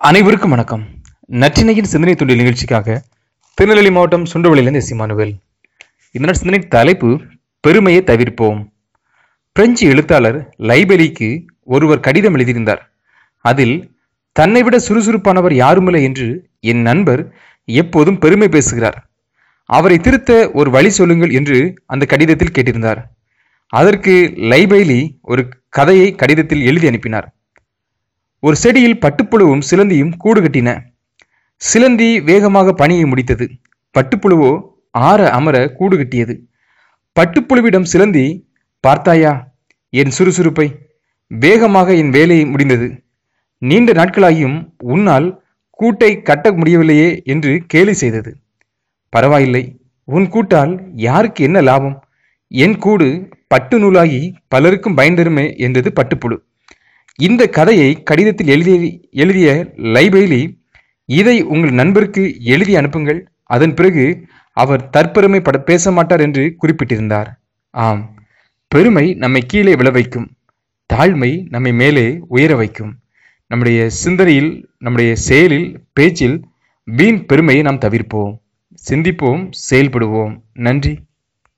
அனைவருக்கும் வணக்கம். நற்றினையின் சிந்தனை தொண்டில் நிகழ்ச்சிக்காக திருநெல்வேலி மாவட்டம் சுண்டவளியிலிருந்து சிமானுவேல் இதனால் சிந்தனை தலைப்பு பெருமையை தவிர்ப்போம். பிரெஞ்சு எழுத்தாளர் லைபெலிக்கு ஒருவர் கடிதம் எழுதியிருந்தார். அதில் தன்னை விட சுறுசுறுப்பானவர் யாருமில்லை என்று என் நண்பர் எப்போதும் பெருமை பேசுகிறார். அவரை திருத்த ஒரு வழி சொல்லுங்கள் என்று அந்த கடிதத்தில் கேட்டிருந்தார். அதற்கு லைபைலி ஒரு கதையை கடிதத்தில் எழுதி அனுப்பினார். ஒரு செடியில் பட்டுப்புழுவும் சிலந்தியும் கூடு கட்டின. சிலந்தி வேகமாக பணியை முடித்தது. பட்டுப்புழுவோ ஆற அமர கூடு கட்டியது. பட்டுப்புழுவிடம் சிலந்தி பார்த்தாயா என் சுறுசுறுப்பை. வேகமாக என் வேலை முடிந்தது. நீண்ட நாட்களாகியும் உன்னால் கூட்டை கட்ட முடியவில்லையே என்று கேலி செய்தது. பரவாயில்லை. உன் கூட்டால் யாருக்கு என்ன லாபம்? என் கூடு பட்டு நூலாகி பலருக்கும் பயன் தருமே என்றது பட்டுப்புழு. இந்த கதையை கடிதத்தில் எழுதிய எழுதிய லைபெய்லி இதை உங்கள் நண்பருக்கு எழுதி அனுப்புங்கள். அதன் பிறகு அவர் தற்பெருமை பட பேச மாட்டார் என்று குறிப்பிட்டிருந்தார். ஆம். பெருமை நம்மை கீழே விழ வைக்கும். தாழ்மை நம்மை மேலே உயர வைக்கும். நம்முடைய சிந்தனையில் நம்முடைய செயலில் பேச்சில் வீண் பெருமையை நாம் தவிர்ப்போம். சிந்திப்போம் செயல்படுவோம். நன்றி.